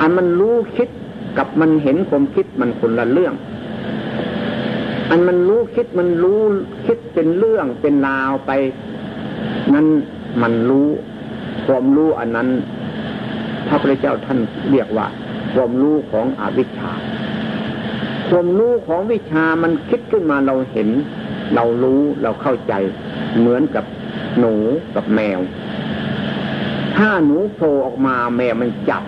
อันมันรู้คิดกับมันเห็นความคิดมันคนละเรื่อง อันมันรู้คิดมันรู้คิดเป็นเรื่องเป็นราวไป นั้นมันรู้ความรู้อันนั้นพระพุทธเจ้าท่านเรียกว่า ความรู้ของอวิชชา ความรู้ของวิชามันคิดขึ้นมาเราเห็น เรารู้เราเข้าใจ เหมือนกับหนูกับแมว ถ้าหนูโผล่ออกมาแมวมันจับ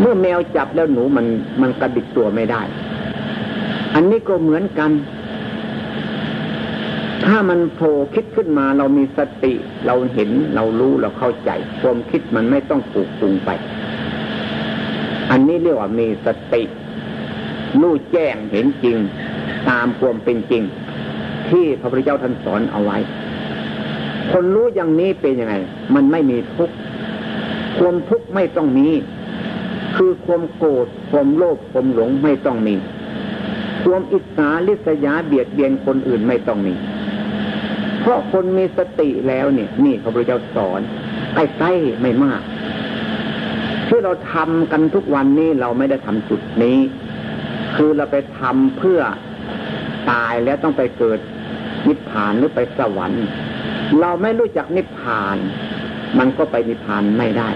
เมื่อแมวจับแล้วหนูมันมันกระดิกตัวไม่ได้ อันนี้ก็เหมือนกัน ถ้ามันโผล่คิดขึ้นมาเรามีสติ เราเห็นเรารู้เราเข้าใจความคิดมันไม่ต้องปลูกปรุงไป อันนี้เรียกว่ามีสติรู้แจ้งเห็นจริง ตามความเป็นจริง ที่พระพุทธเจ้าท่านสอนเอาไว้ คนรู้อย่างนี้เป็นยังไง มันไม่มีทุกข์ความทุกข์ไม่ต้องมี คือความโกรธความโลภความหลงไม่ต้องมี ความอิจฉาลิษยาเบียดเบียนคนอื่นไม่ต้องมี เพราะคนมีสติแล้วเนี่ย นี่พระพุทธเจ้าสอนใกล้ไม่มากที่เราทำกันทุกวันนี้เราไม่ได้ทำจุดนี้ คือเราไปทำเพื่อตายแล้วต้องไปเกิดนิพพานหรือไปสวรรค์ เราไม่รู้จักนิพพาน มันก็ไปนิพพานไม่ได้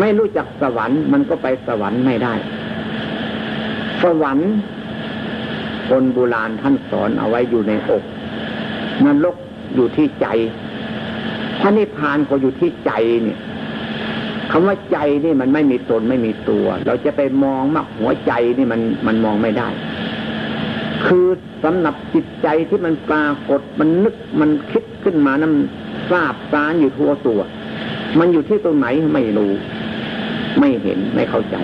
ไม่รู้จักสวรรค์มันก็ไปสวรรค์ไม่ได้ สวรรค์คนโบราณท่านสอนเอาไว้อยู่ในอกนรกอยู่ที่ใจพระนิพพานก็อยู่ที่ใจเนี่ยคำว่าใจนี่มันไม่มีตนไม่มีตัว เราจะไปมองมากหัวใจนี่มันมันมองไม่ได้ คือสำหรับจิตใจที่มันปรากฏมันนึกมันคิดขึ้นมานั้นทราบสารอยู่ทั่วตัว มันอยู่ที่ตรงไหนไม่รู้ ไม่เห็นไม่เข้าใจ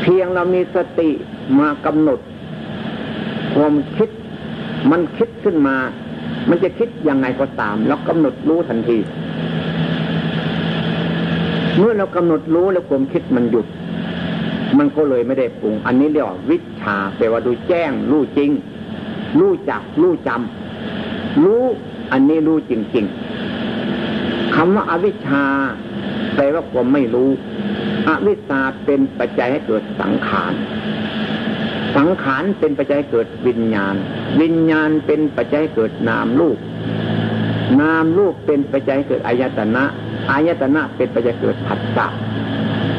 เพียงเรามีสติมากำหนด ความคิดมันคิดขึ้นมา มันจะคิดยังไงก็ตามแล้วกำหนดรู้ทันที เมื่อเรากำหนดรู้แล้วความคิดมันหยุด มันก็เลยไม่ได้ปรุง อันนี้เรียกว่าวิชาแปลว่าดูแจ้ง รู้จริง รู้จัก รู้จำรู้อันนี้รู้จริง ๆคำว่าอาวิชชา แปลว่าความไม่รู้ อวิชชาเป็นปัจจัยให้เกิดสังขารสังขารเป็นปัจจัยให้เกิดวิญญาณ วิญญาณเป็นปัจจัยให้เกิดนามรูปนามรูปเป็นปัจจัยให้เกิดอายตนะอายตนะเป็นปัจจัยเกิดผัสสะ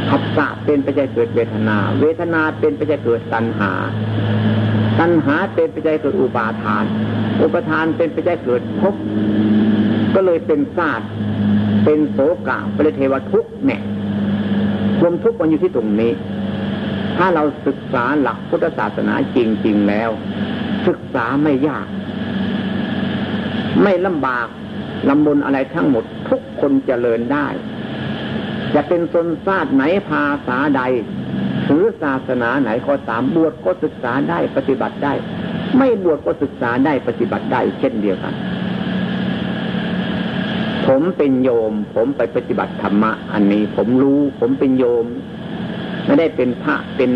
ผัสสะเป็นปัจจัยเกิดเวทนา เวทนาเป็นปัจจัยเกิดตัณหา ตัณหาเป็นปัจจัยเกิดอุปาทาน อุปาทานเป็นปัจจัยเกิดภพก็เลยเป็นศาสตร์ เป็นโสกะเป็นเทวทุกข์เนี่ยควมทุกมันอยู่ที่ตรงนี้ ถ้าเราศึกษาหลักพุทธศาสนาจริง ๆ แล้ว ศึกษาไม่ยาก ไม่ลำบากลำบนอะไรทั้งหมดทุกคนเจริญได้ จะเป็นชนชาติไหนภาษาใดหรือศาสนาไหนก็ตามบวชก็ศึกษาได้ปฏิบัติได้ ไม่บวชก็ศึกษาได้ปฏิบัติได้ เช่นเดียวกัน ผมเป็นโยม ผมไปปฏิบัติธรรมะ อันนี้ ผมรู้ ผมเป็นโยม ไม่ได้เป็นพระเป็น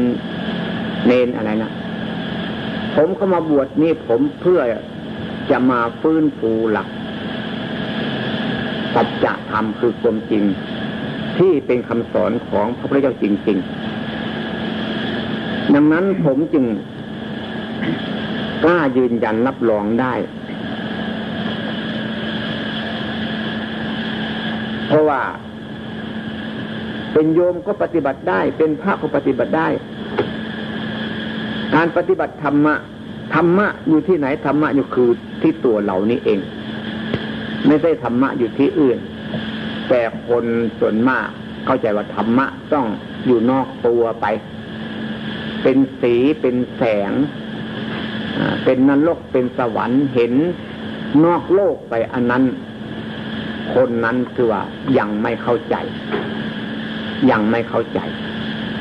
เนนอะไรนะผมเข้ามาบวชนี่ผมเพื่อจะมาฟื้นฟูหลักสัจธรรมคือความจริง ที่เป็นคำสอนของพระพุทธเจ้าจริง ๆ ดังนั้นผมจึงกล้ายืนยันรับรองได้ เพราะว่า เป็นโยมก็ปฏิบัติได้ เป็นพระก็ปฏิบัติได้ การปฏิบัติธรรมะธรรมะอยู่ที่ไหนธรรมะอยู่คือที่ตัวเหล่านี้เอง ไม่ใช่ธรรมะอยู่ที่อื่น แต่คนส่วนมาก เข้าใจว่าธรรมะต้องอยู่นอกตัวไป เป็นสีเป็นแสงเป็นนรกเป็นสวรรค์เห็นนอกโลกไปอันนั้น คนนั้นคือว่ายังไม่เข้าใจ ยังไม่เข้าใจ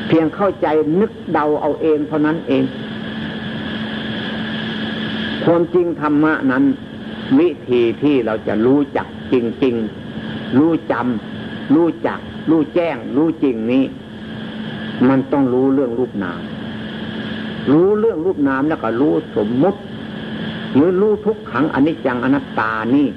เพียงเข้าใจนึกเดาเอาเองเท่านั้นเอง ความจริงธรรมะนั้น วิธีที่เราจะรู้จักจริง ๆ รู้จำรู้จัก รู้แจ้ง รู้จริงนี้ มันต้องรู้เรื่องรูปนาม รู้เรื่องรูปนามแล้วก็รู้สมมุติหรือรู้ทุกขังอนิจจังอนัตตานี่